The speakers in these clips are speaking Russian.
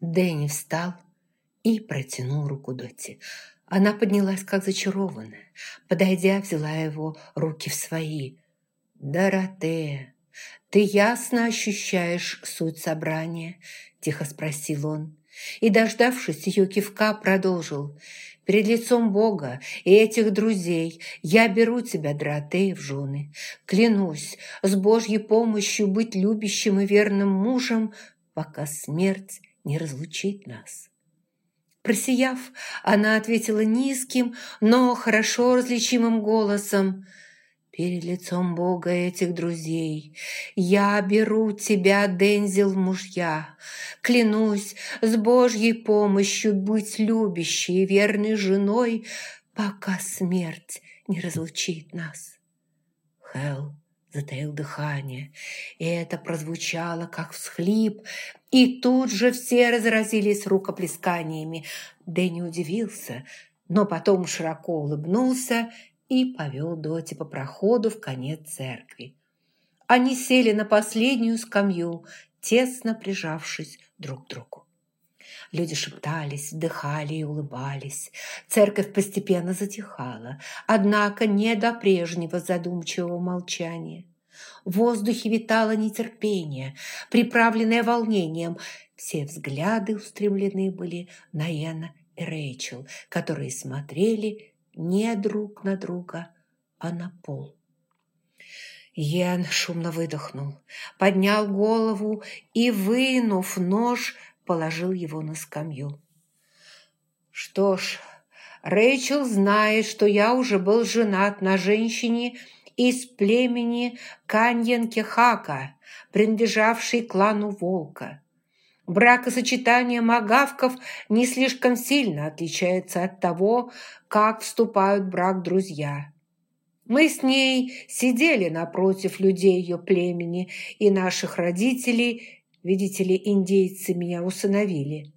Дэнни встал и протянул руку Дотти. Она поднялась, как зачарованная. Подойдя, взяла его руки в свои. «Доротея, ты ясно ощущаешь суть собрания?» – тихо спросил он. И, дождавшись ее кивка, продолжил. «Перед лицом Бога и этих друзей я беру тебя, Доротея, в жены. Клянусь, с Божьей помощью быть любящим и верным мужем, пока смерть не разлучит нас». Просияв, она ответила низким, но хорошо различимым голосом. «Перед лицом Бога этих друзей я беру тебя, Дензил, мужья. Клянусь с Божьей помощью быть любящей и верной женой, пока смерть не разлучит нас». Хелл затаил дыхание, и это прозвучало, как всхлип, и тут же все разразились рукоплесканиями. Дэнни удивился, но потом широко улыбнулся и повел Доти по проходу в конец церкви. Они сели на последнюю скамью, тесно прижавшись друг к другу. Люди шептались, вдыхали и улыбались. Церковь постепенно затихала, однако не до прежнего задумчивого молчания. В воздухе витало нетерпение, приправленное волнением. Все взгляды устремлены были на Эна и Рэйчел, которые смотрели не друг на друга, а на пол. Йен шумно выдохнул, поднял голову и, вынув нож, положил его на скамью. «Что ж, Рэйчел знает, что я уже был женат на женщине из племени Каньенкехака, принадлежавшей клану Волка. Бракосочетание магавков не слишком сильно отличается от того, как вступают в брак друзья. Мы с ней сидели напротив людей ее племени и наших родителей Видите ли, индейцы меня усыновили.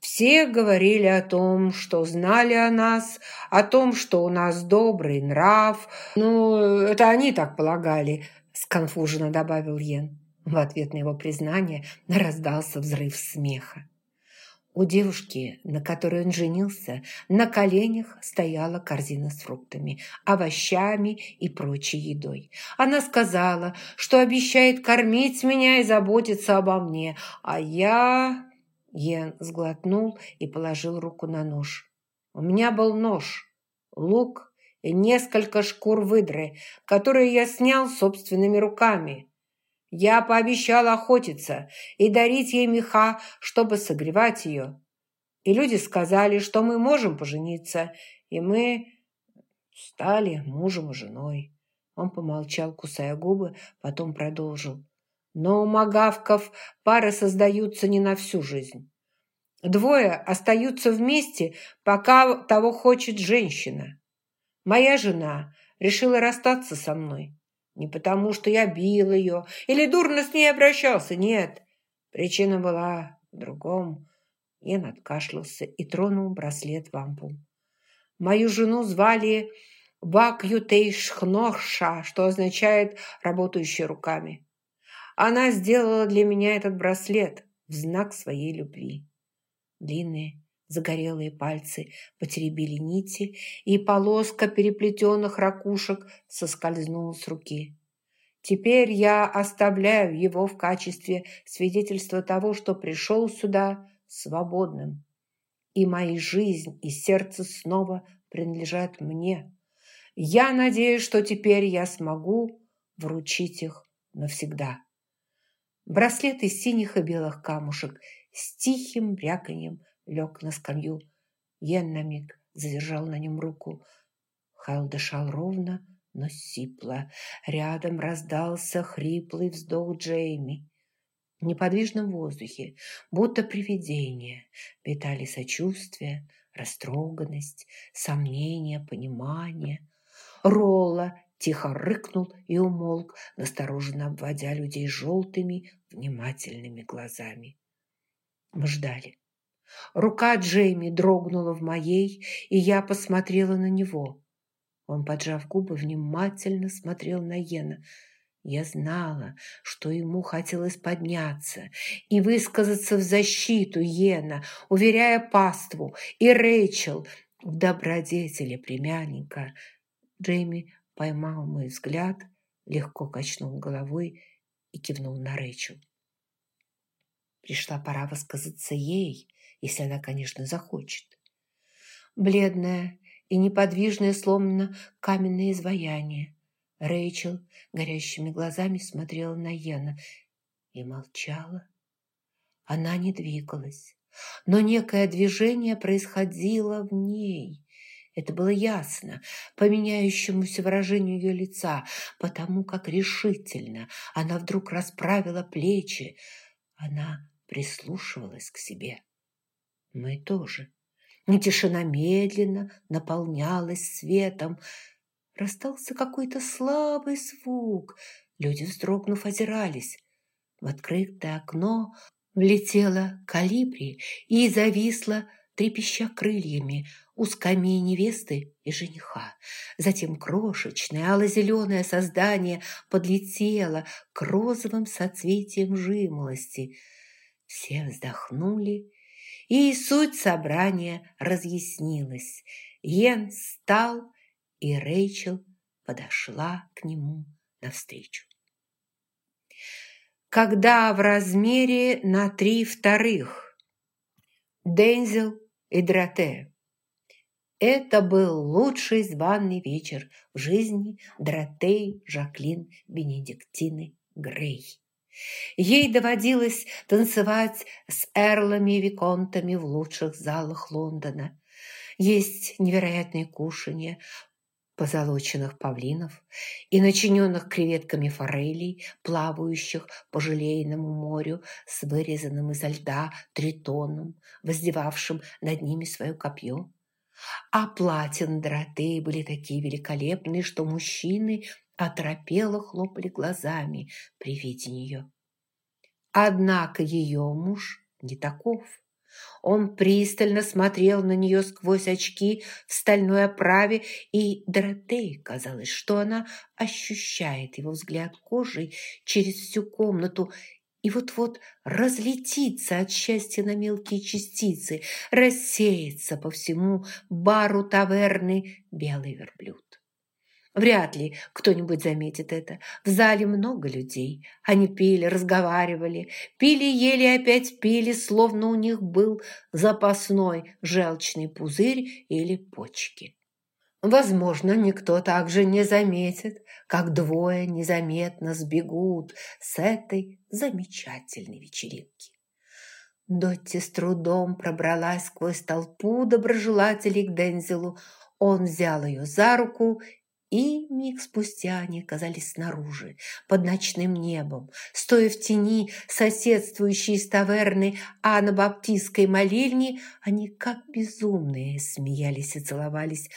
Все говорили о том, что знали о нас, о том, что у нас добрый нрав. Ну, это они так полагали, сконфуженно добавил Йен. В ответ на его признание раздался взрыв смеха. У девушки, на которой он женился, на коленях стояла корзина с фруктами, овощами и прочей едой. Она сказала, что обещает кормить меня и заботиться обо мне, а я... Йен сглотнул и положил руку на нож. У меня был нож, лук и несколько шкур выдры, которые я снял собственными руками. Я пообещал охотиться и дарить ей меха, чтобы согревать ее. И люди сказали, что мы можем пожениться, и мы стали мужем и женой. Он помолчал, кусая губы, потом продолжил. Но у магавков пары создаются не на всю жизнь. Двое остаются вместе, пока того хочет женщина. Моя жена решила расстаться со мной. Не потому, что я бил ее или дурно с ней обращался, нет. Причина была в другом. Я откашлялся и тронул браслет вампу. Мою жену звали Бакютейшхнорша, что означает «работающая руками». Она сделала для меня этот браслет в знак своей любви. Длинные, Загорелые пальцы потеребили нити, и полоска переплетенных ракушек соскользнула с руки. Теперь я оставляю его в качестве свидетельства того, что пришел сюда свободным. И моя жизнь и сердце снова принадлежат мне. Я надеюсь, что теперь я смогу вручить их навсегда. Браслет из синих и белых камушек с тихим бряканьем лег на скамью. Йен на миг задержал на нем руку. Хайл дышал ровно, но сипло. Рядом раздался хриплый вздох Джейми. В неподвижном воздухе, будто привидение, питали сочувствие, растроганность, сомнение, понимание. Ролла тихо рыкнул и умолк, настороженно обводя людей желтыми, внимательными глазами. Мы ждали. Рука Джейми дрогнула в моей, и я посмотрела на него. Он, поджав губы, внимательно смотрел на Йена. Я знала, что ему хотелось подняться и высказаться в защиту Йена, уверяя паству и Рэйчел в добродетели племянника. Джейми поймал мой взгляд, легко качнул головой и кивнул на Рэйчел. Пришла пора высказаться ей, если она, конечно, захочет. Бледная и неподвижное, словно каменное изваяние. Рэйчел горящими глазами смотрела на Йена и молчала. Она не двигалась, но некое движение происходило в ней. Это было ясно по меняющемуся выражению ее лица, потому как решительно она вдруг расправила плечи. Она прислушивалась к себе. Мы тоже. И тишина медленно наполнялась светом. Расстался какой-то слабый звук. Люди, вздрогнув, озирались. В открытое окно влетела калибри и зависла, трепеща крыльями, у скамьи невесты и жениха. Затем крошечное ало-зеленое создание подлетело к розовым соцветиям жимолости. Все вздохнули и суть собрания разъяснилась. Йен встал, и Рэйчел подошла к нему навстречу. Когда в размере на три вторых Дензел и Дроте. Это был лучший званый вечер в жизни Дротей Жаклин Бенедиктины Грей. Ей доводилось танцевать с эрлами и виконтами в лучших залах Лондона. Есть невероятные кушанья позолоченных павлинов и начиненных креветками форелей, плавающих по желейному морю с вырезанным изо льда тритоном, воздевавшим над ними свое копье. А платин дротей были такие великолепные, что мужчины оторопело хлопали глазами при виде нее. Однако ее муж не таков. Он пристально смотрел на нее сквозь очки в стальной оправе, и Доротее казалось, что она ощущает его взгляд кожей через всю комнату и вот-вот разлетится от счастья на мелкие частицы, рассеется по всему бару таверны белый верблюд. Вряд ли кто-нибудь заметит это. В зале много людей. Они пили, разговаривали, пили, ели опять пили, словно у них был запасной желчный пузырь или почки. Возможно, никто также не заметит, как двое незаметно сбегут с этой замечательной вечеринки. Дотти с трудом пробралась сквозь толпу доброжелателей к Дензелу. Он взял ее за руку и миг спустя они оказались снаружи, под ночным небом, стоя в тени соседствующей с таверны Анабаптистской молельни, они как безумные смеялись и целовались.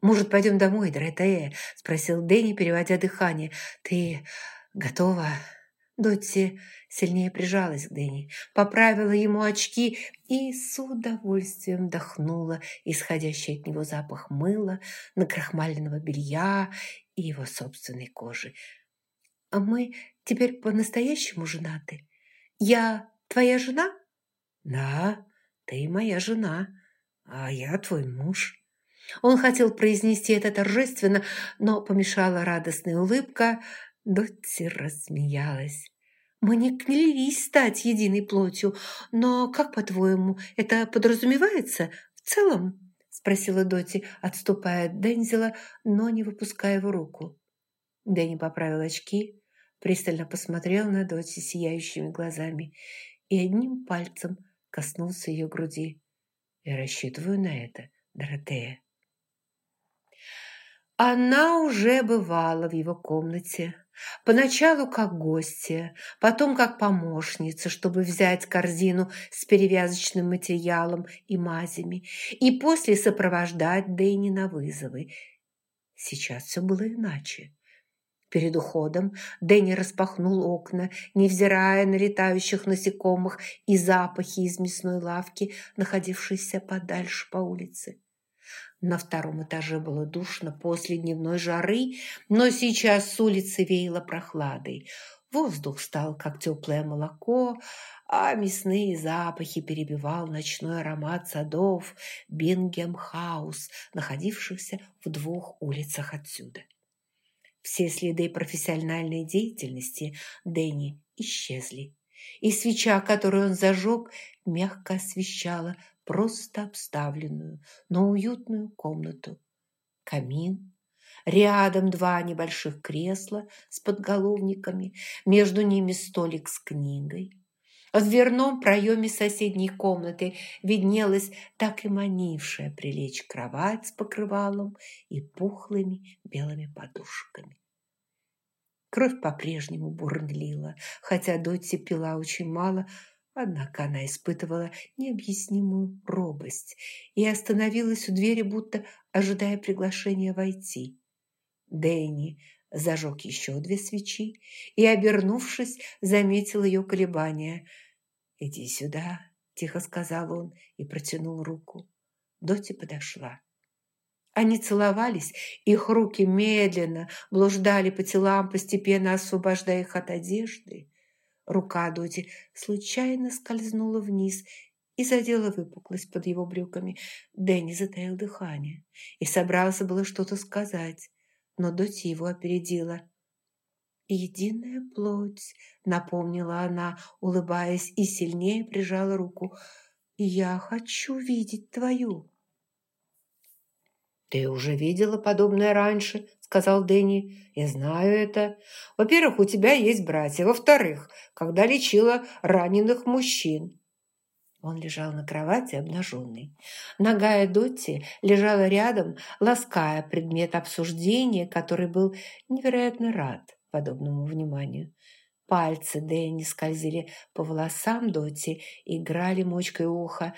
«Может, пойдем домой, Доротея?» – спросил Дэнни, переводя дыхание. «Ты готова?» Дотти сильнее прижалась к Дэнни, поправила ему очки и с удовольствием вдохнула исходящий от него запах мыла, накрахмаленного белья и его собственной кожи. «А мы теперь по-настоящему женаты? Я твоя жена?» «Да, ты моя жена, а я твой муж». Он хотел произнести это торжественно, но помешала радостная улыбка – Дотти рассмеялась. «Мы не клялись стать единой плотью, но как, по-твоему, это подразумевается в целом?» спросила Доти, отступая от Дензела, но не выпуская его руку. Дэнни поправил очки, пристально посмотрел на Доти сияющими глазами и одним пальцем коснулся ее груди. «Я рассчитываю на это, Доротея». Она уже бывала в его комнате, Поначалу как гостья, потом как помощница, чтобы взять корзину с перевязочным материалом и мазями, и после сопровождать Дэнни на вызовы. Сейчас все было иначе. Перед уходом Дэнни распахнул окна, невзирая на летающих насекомых и запахи из мясной лавки, находившейся подальше по улице. На втором этаже было душно после дневной жары, но сейчас с улицы веяло прохладой. Воздух стал, как теплое молоко, а мясные запахи перебивал ночной аромат садов Бингем-хаус, находившихся в двух улицах отсюда. Все следы профессиональной деятельности Дэнни исчезли, и свеча, которую он зажег, мягко освещала просто обставленную, но уютную комнату. Камин, рядом два небольших кресла с подголовниками, между ними столик с книгой. В дверном проеме соседней комнаты виднелась так и манившая прилечь кровать с покрывалом и пухлыми белыми подушками. Кровь по-прежнему бурлила, хотя Дотти пила очень мало, однако она испытывала необъяснимую робость и остановилась у двери, будто ожидая приглашения войти. Дэнни зажег еще две свечи и, обернувшись, заметил ее колебания – «Иди сюда», – тихо сказал он и протянул руку. Доти подошла. Они целовались, их руки медленно блуждали по телам, постепенно освобождая их от одежды. Рука Доти случайно скользнула вниз и задела выпуклость под его брюками. Дэнни затаил дыхание и собрался было что-то сказать, но Доти его опередила – «Единая плоть», — напомнила она, улыбаясь, и сильнее прижала руку. «Я хочу видеть твою». «Ты уже видела подобное раньше», — сказал Дэнни. «Я знаю это. Во-первых, у тебя есть братья. Во-вторых, когда лечила раненых мужчин». Он лежал на кровати обнаженный. Ногая Дотти лежала рядом, лаская предмет обсуждения, который был невероятно рад подобному вниманию. Пальцы Дэнни скользили по волосам Доти, играли мочкой уха.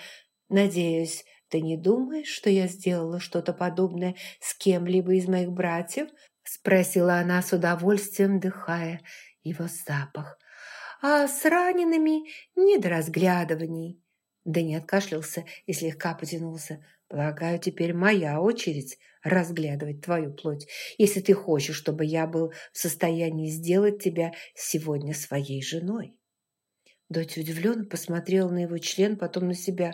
«Надеюсь, ты не думаешь, что я сделала что-то подобное с кем-либо из моих братьев?» Спросила она с удовольствием, дыхая его запах. «А с ранеными не до разглядываний». Дэнни откашлялся и слегка потянулся. Полагаю, теперь моя очередь разглядывать твою плоть, если ты хочешь, чтобы я был в состоянии сделать тебя сегодня своей женой. Дочь удивленно посмотрела на его член, потом на себя.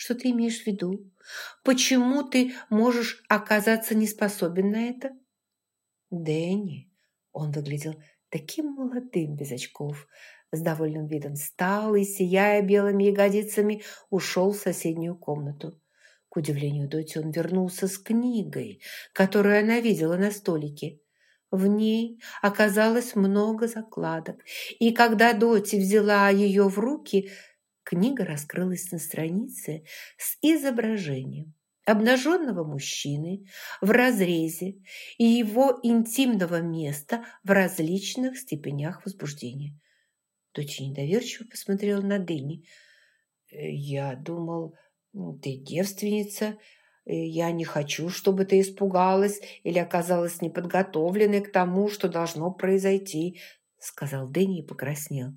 Что ты имеешь в виду? Почему ты можешь оказаться не способен на это? Дэнни, он выглядел таким молодым без очков, с довольным видом встал и, сияя белыми ягодицами, ушел в соседнюю комнату. К удивлению Доти он вернулся с книгой, которую она видела на столике. В ней оказалось много закладок, и когда Доти взяла ее в руки, книга раскрылась на странице с изображением обнаженного мужчины в разрезе и его интимного места в различных степенях возбуждения. Дочь недоверчиво посмотрела на Дэнни. «Э, «Я думал, ты девственница. Я не хочу, чтобы ты испугалась или оказалась неподготовленной к тому, что должно произойти», сказал Дэнни и покраснел.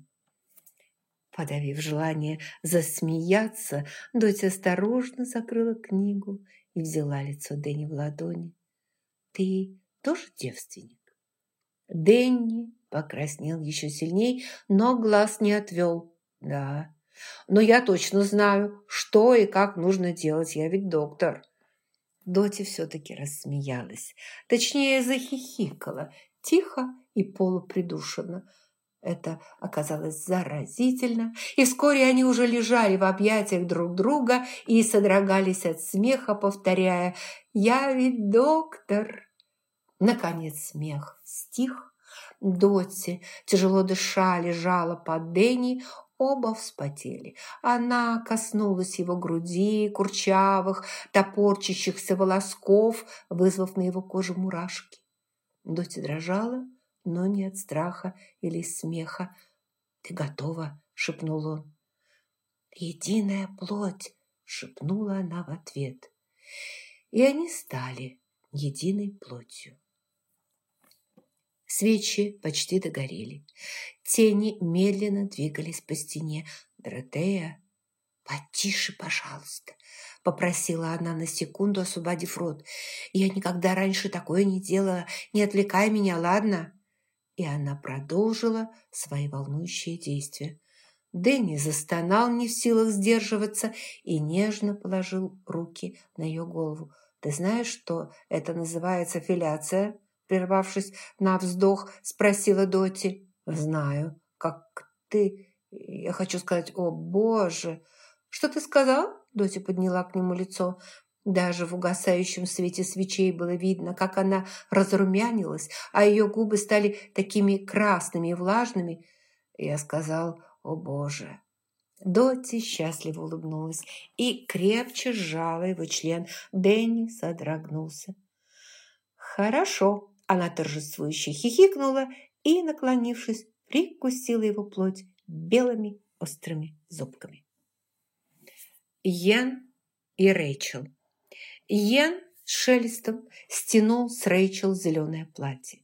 Подавив желание засмеяться, дочь осторожно закрыла книгу и взяла лицо Дэнни в ладони. «Ты тоже девственник?» Дэнни покраснел еще сильней, но глаз не отвел. «Да, но я точно знаю, что и как нужно делать. Я ведь доктор». Доти все-таки рассмеялась. Точнее, захихикала. Тихо и полупридушенно. Это оказалось заразительно, и вскоре они уже лежали в объятиях друг друга и содрогались от смеха, повторяя «Я ведь доктор!». Наконец смех стих. Дотти, тяжело дыша, лежала под Дэнни, Оба вспотели. Она коснулась его груди, курчавых, топорчащихся волосков, вызвав на его коже мурашки. Дотти дрожала, но не от страха или смеха. «Ты готова?» – шепнул он. «Единая плоть!» – шепнула она в ответ. И они стали единой плотью. Свечи почти догорели. Тени медленно двигались по стене. Доротея, «Потише, пожалуйста», – попросила она на секунду, освободив рот. «Я никогда раньше такое не делала. Не отвлекай меня, ладно?» И она продолжила свои волнующие действия. Дэнни застонал, не в силах сдерживаться, и нежно положил руки на ее голову. «Ты знаешь, что это называется филяция?» Прервавшись на вздох, спросила Доти. «Знаю. Как ты...» «Я хочу сказать, о боже!» «Что ты сказал?» Доти подняла к нему лицо. Даже в угасающем свете свечей было видно, как она разрумянилась, а ее губы стали такими красными и влажными. Я сказал «О, Боже!» Доти счастливо улыбнулась и крепче сжала его член. Дэнни содрогнулся. «Хорошо!» Она торжествующе хихикнула и, наклонившись, прикусила его плоть белыми острыми зубками. Йен и Рэйчел. Йен с шелестом стянул с Рэйчел зеленое платье.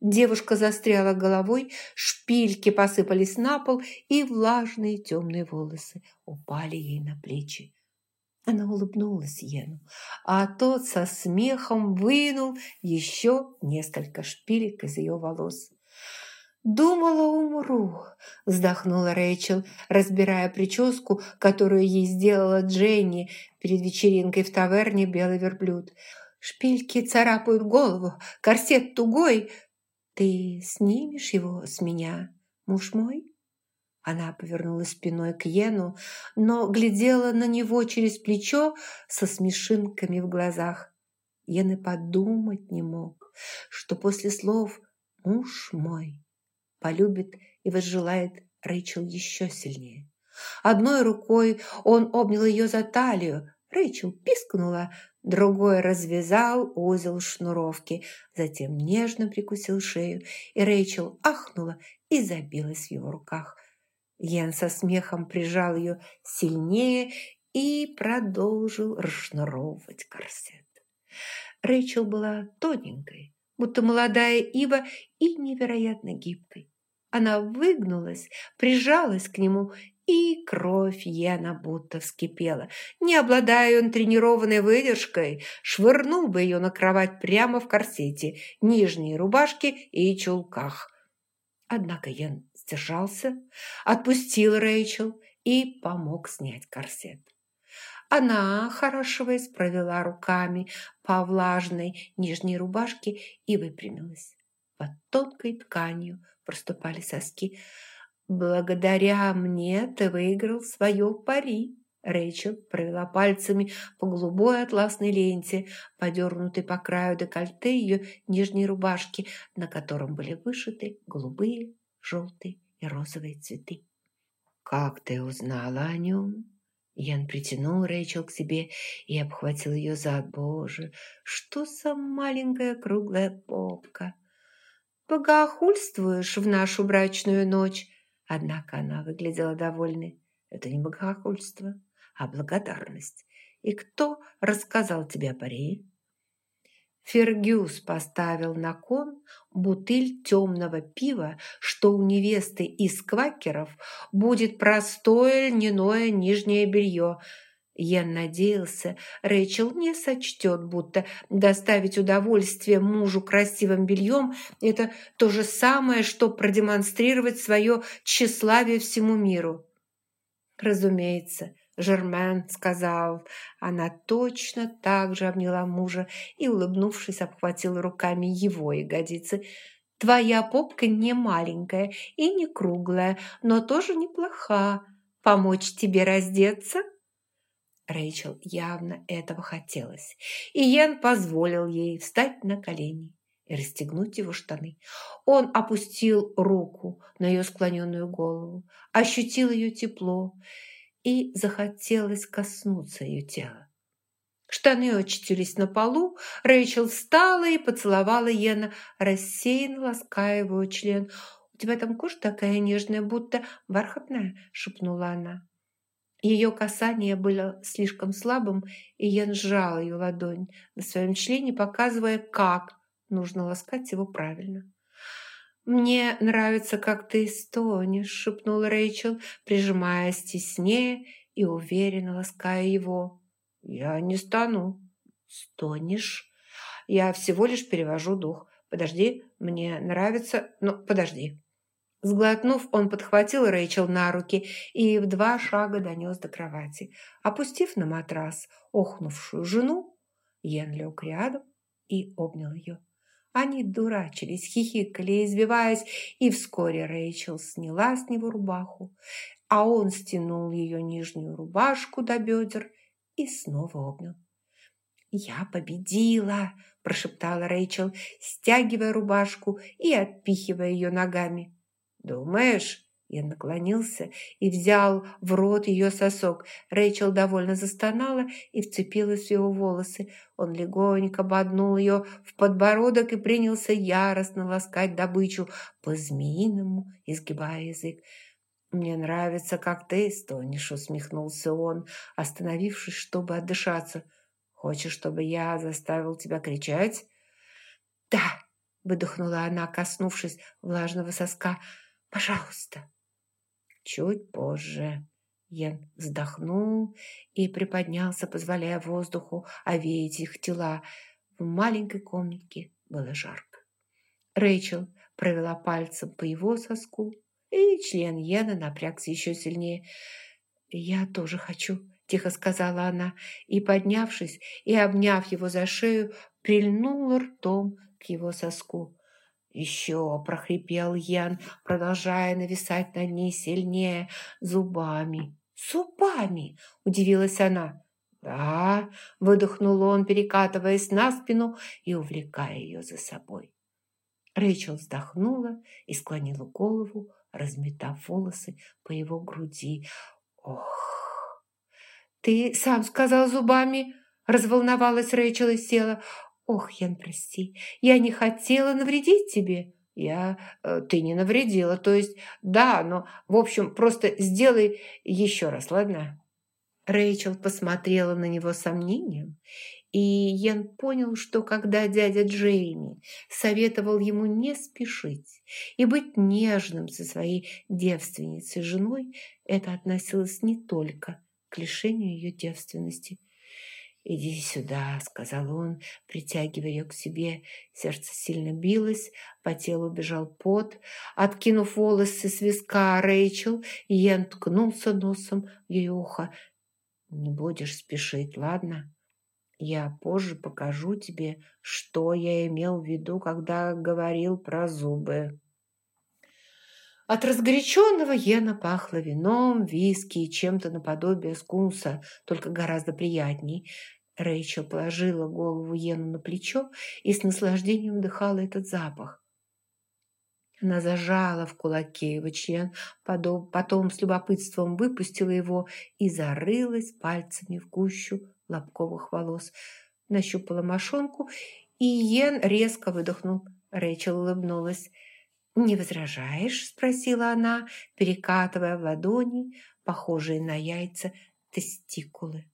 Девушка застряла головой, шпильки посыпались на пол, и влажные темные волосы упали ей на плечи. Она улыбнулась Йену, а тот со смехом вынул еще несколько шпилек из ее волос. «Думала, умру», – вздохнула Рэйчел, разбирая прическу, которую ей сделала Дженни перед вечеринкой в таверне «Белый верблюд». «Шпильки царапают голову, корсет тугой. Ты снимешь его с меня, муж мой?» Она повернулась спиной к Йену, но глядела на него через плечо со смешинками в глазах. Йен и подумать не мог, что после слов «муж мой» полюбит и возжелает Рэйчел еще сильнее. Одной рукой он обнял ее за талию. Рэйчел пискнула, другой развязал узел шнуровки, затем нежно прикусил шею, и Рэйчел ахнула и забилась в его руках. Ян со смехом прижал ее сильнее и продолжил расшнуровывать корсет. Рэйчел была тоненькой, будто молодая ива и невероятно гибкой. Она выгнулась, прижалась к нему, и кровь Йена будто вскипела. Не обладая он тренированной выдержкой, швырнул бы ее на кровать прямо в корсете, нижней рубашке и чулках. Однако Йен сдержался, отпустил Рэйчел и помог снять корсет. Она, хорошиваясь, провела руками по влажной нижней рубашке и выпрямилась. Под тонкой тканью проступали соски. «Благодаря мне ты выиграл свое пари!» Рэйчел провела пальцами по голубой атласной ленте, подернутой по краю декольте ее нижней рубашки, на котором были вышиты голубые, желтые и розовые цветы. «Как ты узнала о нем?» Ян притянул Рэйчел к себе и обхватил ее за Боже, что за маленькая круглая попка! Богохульствуешь в нашу брачную ночь». Однако она выглядела довольной. Это не богохульство, а благодарность. «И кто рассказал тебе о паре?» Фергюс поставил на кон бутыль темного пива, что у невесты из квакеров будет простое льняное нижнее белье – я надеялся, Рэйчел не сочтет, будто доставить удовольствие мужу красивым бельем – это то же самое, что продемонстрировать свое тщеславие всему миру. Разумеется, Жермен сказал, она точно так же обняла мужа и, улыбнувшись, обхватила руками его ягодицы. «Твоя попка не маленькая и не круглая, но тоже неплоха. Помочь тебе раздеться?» Рэйчел явно этого хотелось, и Йен позволил ей встать на колени и расстегнуть его штаны. Он опустил руку на ее склоненную голову, ощутил ее тепло, и захотелось коснуться ее тела. Штаны очутились на полу, Рэйчел встала и поцеловала Йена, рассеянно лаская его член. «У тебя там кожа такая нежная, будто бархатная», – шепнула она. Ее касание было слишком слабым, и я сжал ее ладонь на своем члене, показывая, как нужно ласкать его правильно. «Мне нравится, как ты стонешь», – шепнул Рэйчел, прижимаясь теснее и уверенно лаская его. «Я не стану». «Стонешь?» «Я всего лишь перевожу дух. Подожди, мне нравится... Ну, подожди». Сглотнув, он подхватил Рэйчел на руки и в два шага донес до кровати. Опустив на матрас охнувшую жену, Йен лег рядом и обнял ее. Они дурачились, хихикали, извиваясь, и вскоре Рэйчел сняла с него рубаху, а он стянул ее нижнюю рубашку до бедер и снова обнял. «Я победила!» – прошептала Рэйчел, стягивая рубашку и отпихивая ее ногами. «Думаешь?» Я наклонился и взял в рот ее сосок. Рэйчел довольно застонала и вцепилась в его волосы. Он легонько боднул ее в подбородок и принялся яростно ласкать добычу, по-змеиному изгибая язык. «Мне нравится, как ты стонешь», — усмехнулся он, остановившись, чтобы отдышаться. «Хочешь, чтобы я заставил тебя кричать?» «Да», — выдохнула она, коснувшись влажного соска, — «пожалуйста». Чуть позже Йен вздохнул и приподнялся, позволяя воздуху овеять их тела. В маленькой комнатке было жарко. Рэйчел провела пальцем по его соску, и член Йена напрягся еще сильнее. «Я тоже хочу», – тихо сказала она, и, поднявшись и обняв его за шею, прильнула ртом к его соску. «Еще!» – прохрипел Ян, продолжая нависать над ней сильнее зубами. «Зубами!» – удивилась она. «Да!» – выдохнул он, перекатываясь на спину и увлекая ее за собой. Рэйчел вздохнула и склонила голову, разметав волосы по его груди. «Ох!» «Ты сам сказал зубами!» – разволновалась Рэйчел и села. «Ох, Ян, прости, я не хотела навредить тебе». «Я... Э, ты не навредила, то есть... Да, но, в общем, просто сделай еще раз, ладно?» Рэйчел посмотрела на него сомнением, и Ян понял, что когда дядя Джейми советовал ему не спешить и быть нежным со своей девственницей женой, это относилось не только к лишению ее девственности – «Иди сюда», — сказал он, притягивая ее к себе. Сердце сильно билось, по телу бежал пот. Откинув волосы с виска Рэйчел, Йен ткнулся носом в ее ухо. «Не будешь спешить, ладно? Я позже покажу тебе, что я имел в виду, когда говорил про зубы». От разгоряченного Йена пахло вином, виски и чем-то наподобие скунса, только гораздо приятней. Рэйчел положила голову Йену на плечо и с наслаждением вдыхала этот запах. Она зажала в кулаке его член, потом с любопытством выпустила его и зарылась пальцами в гущу лобковых волос. Нащупала мошонку, и Йен резко выдохнул. Рэйчел улыбнулась. «Не возражаешь?» – спросила она, перекатывая в ладони, похожие на яйца, тестикулы.